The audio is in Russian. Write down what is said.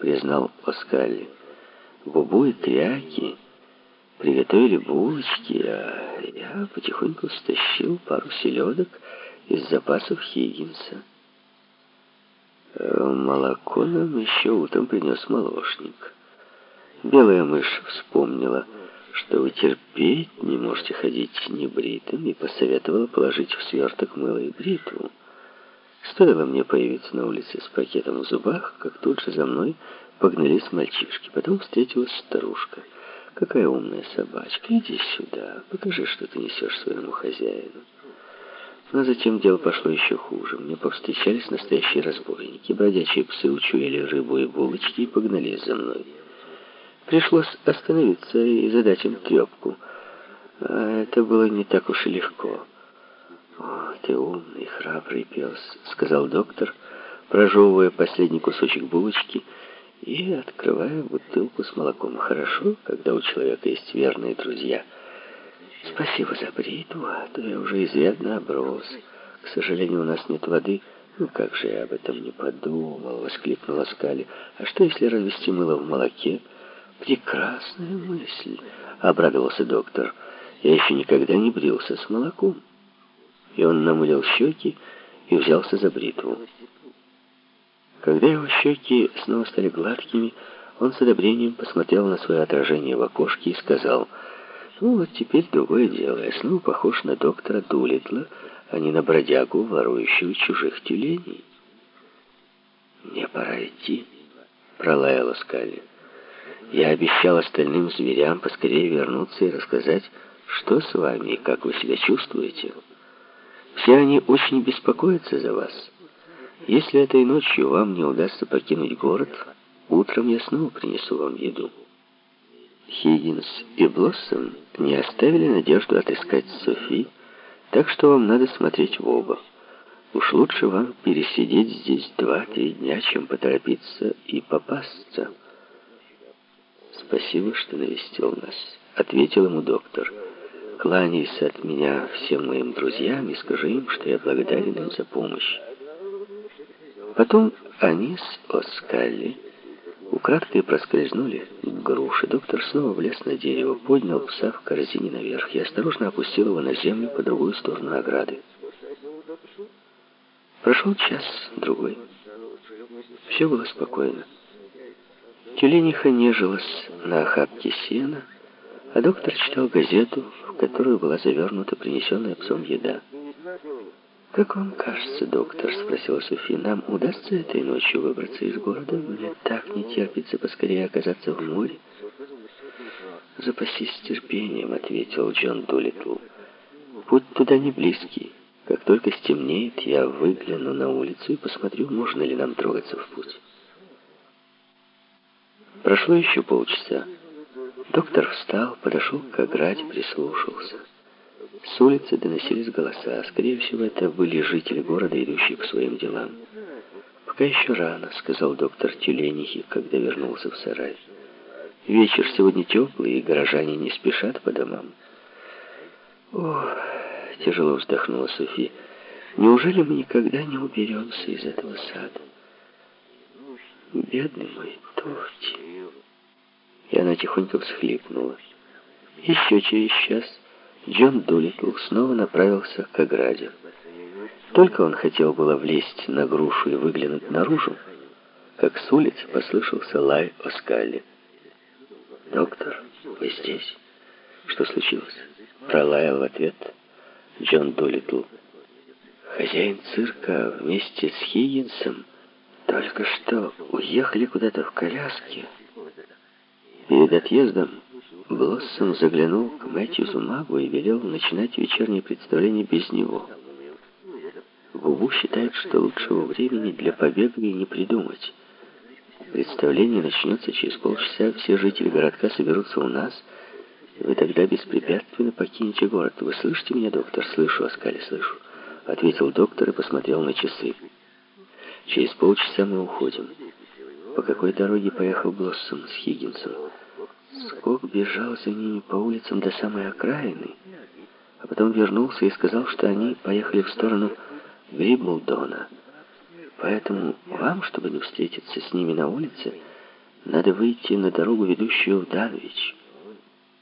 признал Оскалли. Бубу и Кряки приготовили булочки, а я потихоньку стащил пару селедок из запасов Хиггинса. Э, молоко нам еще утром принес молочник. Белая мышь вспомнила, что вы терпеть не можете ходить небритым, и посоветовала положить в сверток мыло и бритву. Стоило мне появиться на улице с пакетом в зубах, как тут же за мной погнались мальчишки. Потом встретилась старушка. «Какая умная собачка! Иди сюда, покажи, что ты несешь своему хозяину». Но затем дело пошло еще хуже. Мне повстречались настоящие разбойники. Бродячие псы учуяли рыбу и булочки и погнались за мной. Пришлось остановиться и задать им трепку. А это было не так уж и легко. «О, ты умный, храбрый пес», — сказал доктор, прожевывая последний кусочек булочки и открывая бутылку с молоком. «Хорошо, когда у человека есть верные друзья». «Спасибо за бритву, а то я уже изрядно оброс. К сожалению, у нас нет воды». «Ну как же я об этом не подумал!» — воскликнула Скали. «А что, если развести мыло в молоке?» «Прекрасная мысль!» — обрадовался доктор. «Я еще никогда не брился с молоком». И он намылил щеки и взялся за бритву. Когда его щеки снова стали гладкими, он с одобрением посмотрел на свое отражение в окошке и сказал, «Ну вот теперь другое дело. Я снова похож на доктора Дулитла, а не на бродягу, ворующего чужих тюленей». «Мне пора идти», — пролаяла Скалли. «Я обещал остальным зверям поскорее вернуться и рассказать, что с вами и как вы себя чувствуете». Все они очень беспокоятся за вас. Если этой ночью вам не удастся покинуть город, утром я снова принесу вам еду». Хиггинс и Блоссом не оставили надежду отыскать Софи, так что вам надо смотреть в оба. Уж лучше вам пересидеть здесь два-три дня, чем поторопиться и попасться. «Спасибо, что навестил нас», — ответил ему доктор. Кланяйся от меня всем моим друзьям и скажи им, что я благодарен им за помощь. Потом они с Оскалли украдкой проскользнули к груше. Доктор снова влез на дерево, поднял пса в корзине наверх и осторожно опустил его на землю по другую сторону ограды. Прошел час, другой. Все было спокойно. Тюлениха нежилась на охапке сена, а доктор читал газету, в которую была завернута принесенная псом еда. «Как вам кажется, доктор?» — спросила Софи. «Нам удастся этой ночью выбраться из города? Мне так не терпится поскорее оказаться в море». «Запасись терпением», — ответил Джон Дулитл. «Путь туда не близкий. Как только стемнеет, я выгляну на улицу и посмотрю, можно ли нам трогаться в путь». Прошло еще полчаса. Доктор встал, подошел к ограде, прислушался. С улицы доносились голоса. Скорее всего, это были жители города, идущие по своим делам. «Пока еще рано», — сказал доктор Тюленихи, когда вернулся в сарай. «Вечер сегодня теплый, и горожане не спешат по домам». «Ох», — тяжело вздохнула Софи, — «неужели мы никогда не уберемся из этого сада?» «Бедный мой Тофти» и она тихонько всхлипнула. Еще через час Джон Дулитл снова направился к ограде. Только он хотел было влезть на грушу и выглянуть наружу, как с улицы послышался лай Оскалли. «Доктор, вы здесь? Что случилось?» Пролаял в ответ Джон Дулитл. Хозяин цирка вместе с Хиггинсом только что уехали куда-то в коляске. Перед отъездом Блоссом заглянул к Мэтьюзу Магу и велел начинать вечернее представление без него. Бубу считает, что лучшего времени для побега и не придумать. Представление начнется через полчаса, все жители городка соберутся у нас, и вы тогда беспрепятственно покинете город. Вы слышите меня, доктор? Слышу, Аскали, слышу. Ответил доктор и посмотрел на часы. Через полчаса мы уходим. По какой дороге поехал Блоссом с Хиггинсом? Скок бежал за ними по улицам до самой окраины, а потом вернулся и сказал, что они поехали в сторону Грибблдона. Поэтому вам, чтобы не встретиться с ними на улице, Надо выйти на дорогу, ведущую в Дарвич.